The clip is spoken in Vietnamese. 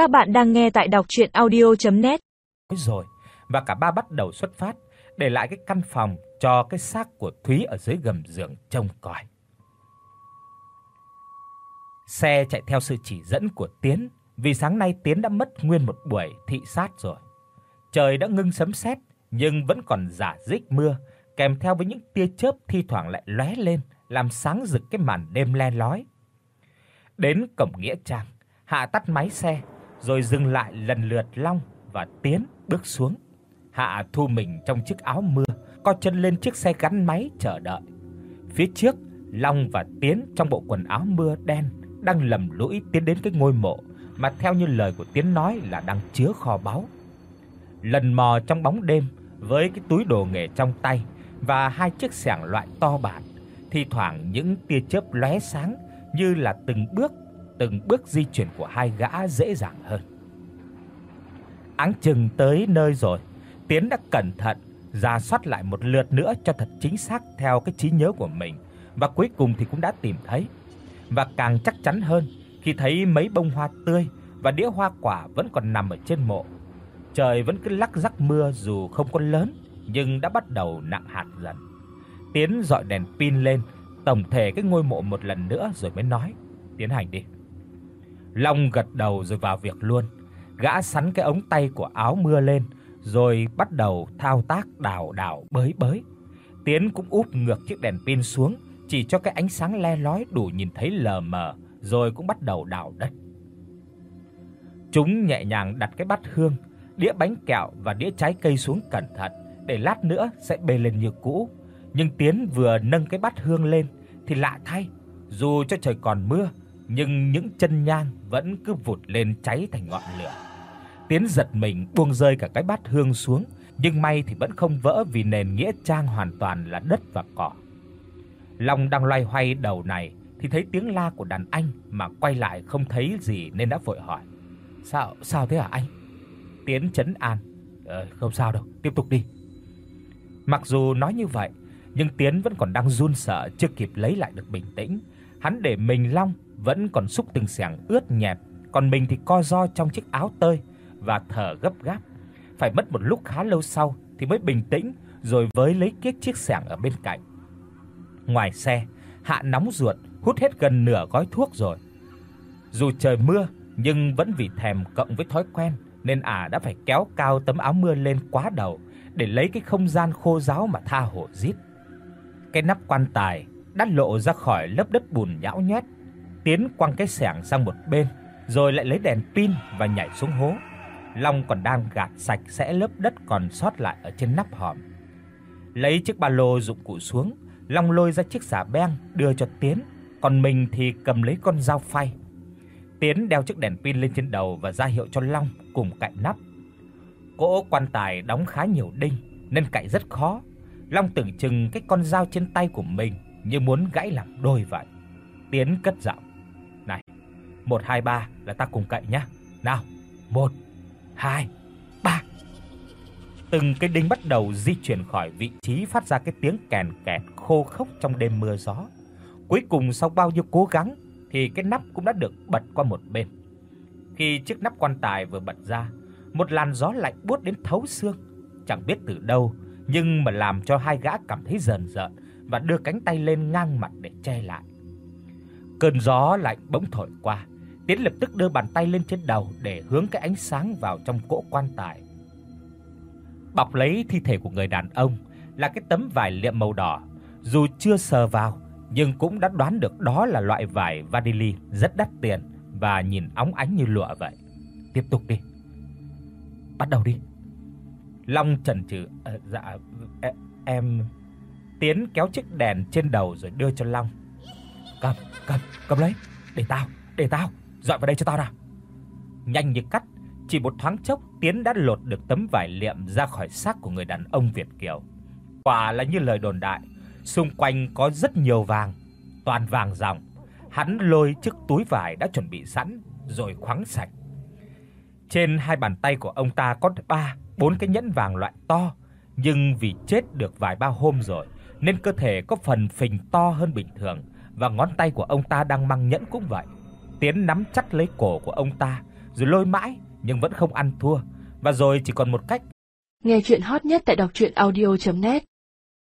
Các bạn đang nghe tại đọc docchuyenaudio.net. Rồi, và cả ba bắt đầu xuất phát, để lại cái căn phòng cho cái xác của Thúy ở dưới gầm giường trông coi. Xe chạy theo sự chỉ dẫn của Tiến, vì sáng nay Tiến đã mất nguyên một buổi thị sát rồi. Trời đã ngưng sấm sét nhưng vẫn còn rả rích mưa, kèm theo với những tia chớp thi thoảng lại lóe lên, làm sáng rực cái màn đêm le lói. Đến cổng nghĩa trang, Hạ tắt máy xe, rồi dừng lại lần lượt Long và Tiến bước xuống. Hạ thu mình trong chiếc áo mưa, co chân lên chiếc xe gắn máy chờ đợi. Phía trước, Long và Tiến trong bộ quần áo mưa đen đang lầm lũi tiến đến cái ngôi mộ mà theo như lời của Tiến nói là đang chứa kho báu. Lần mò trong bóng đêm với cái túi đồ nghề trong tay và hai chiếc xẻng loại to bản, thi thoảng những tia chớp lóe sáng như là từng bước, từng bước di chuyển của hai gã dễ dàng hơn. Áng chừng tới nơi rồi, Tiến đã cẩn thận ra soát lại một lượt nữa cho thật chính xác theo cái trí nhớ của mình và cuối cùng thì cũng đã tìm thấy. Và càng chắc chắn hơn khi thấy mấy bông hoa tươi và đĩa hoa quả vẫn còn nằm ở trên mộ. Trời vẫn cứ lắc rắc mưa dù không có lớn nhưng đã bắt đầu nặng hạt dần. Tiến dọi đèn pin lên, tổng thể cái ngôi mộ một lần nữa rồi mới nói, "Tiến hành đi." Long gật đầu rồi vào việc luôn. Gã sắn cái ống tay của áo mưa lên, rồi bắt đầu thao tác đào đào bới bới. Tiến cũng úp ngược chiếc đèn pin xuống, chỉ cho cái ánh sáng le lói đủ nhìn thấy lờ mờ, rồi cũng bắt đầu đào đất. Chúng nhẹ nhàng đặt cái bát hương, đĩa bánh kẹo và đĩa trái cây xuống cẩn thận, để lát nữa sẽ bê lên như cũ. Nhưng Tiến vừa nâng cái bát hương lên thì lạ thay, dù cho trời còn mưa, nhưng những chân nhang vẫn cứ vụt lên cháy thành ngọn lửa. Tiến giật mình buông rơi cả cái bát hương xuống, nhưng may thì vẫn không vỡ vì nền nghĩa trang hoàn toàn là đất và cỏ. Long đang loay hoay đầu này thì thấy tiếng la của đàn anh mà quay lại không thấy gì nên đã vội hỏi: "Sao, sao thế hả anh?" Tiến trấn an: "Ờ không sao đâu, tiếp tục đi." Mặc dù nói như vậy, nhưng Tiến vẫn còn đang run sợ chưa kịp lấy lại được bình tĩnh. Hắn để mình Long vẫn còn xúc từng xẻng ướt nhẹp, còn mình thì co ro trong chiếc áo tơi và thở gấp gáp. Phải mất một lúc khá lâu sau thì mới bình tĩnh rồi với lấy kiếc chiếc xẻng ở bên cạnh. Ngoài xe, Hạ nóng ruột, hút hết gần nửa gói thuốc rồi. Dù trời mưa nhưng vẫn vì thèm cộng với thói quen nên ả đã phải kéo cao tấm áo mưa lên quá đầu để lấy cái không gian khô ráo mà tha hồ rít. Cái nắp quan tài đã lộ ra khỏi lớp đất bùn nhão nhoét, tiến quăng cái xẻng sang một bên, rồi lại lấy đèn pin và nhảy xuống hố. Long còn đang gạt sạch sẽ lớp đất còn sót lại ở trên nắp hòm. Lấy chiếc ba lô dụng cụ xuống, Long lôi ra chiếc xà beng đưa cho Tiến, còn mình thì cầm lấy con dao phay. Tiến đeo chiếc đèn pin lên trên đầu và ra hiệu cho Long cùng cạy nắp. Cỗ quan tài đóng khá nhiều đinh nên cạy rất khó. Long tưởng chừng cái con dao trên tay của mình như muốn gãy làm đôi vậy. Tiến cất giọng: 1 2 3 là ta cùng cậy nhá. Nào, 1 2 3." Từng cái đinh bắt đầu di chuyển khỏi vị trí phát ra cái tiếng kèn kẹt khô khốc trong đêm mưa gió. Cuối cùng sau bao nhiêu cố gắng thì cái nắp cũng đã được bật qua một bên. Khi chiếc nắp quan tài vừa bật ra, một làn gió lạnh buốt đến thấu xương, chẳng biết từ đâu, nhưng mà làm cho hai gã cảm thấy rờn rợn và đưa cánh tay lên ngang mặt để che lại. Cơn gió lạnh bỗng thổi qua, Tiến lập tức đưa bàn tay lên trên đầu để hướng cái ánh sáng vào trong cỗ quan tài. Bọc lấy thi thể của người đàn ông là cái tấm vải liệm màu đỏ, dù chưa sờ vào nhưng cũng đã đoán được đó là loại vải vanili rất đắt tiền và nhìn óng ánh như lụa vậy. Tiếp tục đi. Bắt đầu đi. Long chần chừ, à, dạ em Tiến kéo chiếc đèn trên đầu rồi đưa cho Long. Cầm, cầm, cầm lấy, để tao, để tao, dọi vào đây cho tao nào. Nhanh như cắt, chỉ một thoáng chốc Tiến đã lột được tấm vải liệm ra khỏi xác của người đàn ông Việt kiều. Quả là như lời đồn đại, xung quanh có rất nhiều vàng, toàn vàng ròng. Hắn lôi chiếc túi vải đã chuẩn bị sẵn rồi khoáng sạch. Trên hai bàn tay của ông ta có ba, bốn cái nhẫn vàng loại to, nhưng vì chết được vài ba hôm rồi nên cơ thể có phần phình to hơn bình thường và ngón tay của ông ta đang mang nhẫn cũng vậy. Tiến nắm chặt lấy cổ của ông ta rồi lôi mãi nhưng vẫn không ăn thua, và rồi chỉ còn một cách. Nghe truyện hot nhất tại doctruyenaudio.net